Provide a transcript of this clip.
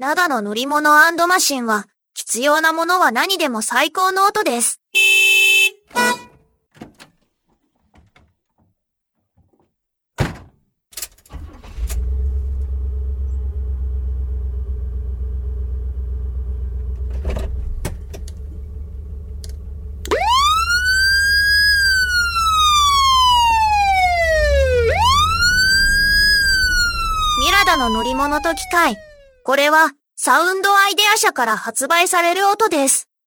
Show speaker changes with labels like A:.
A: 灘の乗り物マシンは、必要なものは何でも最高の音です。ミラダの乗り物と機械。これはサウンドアイデア社から発売される音です。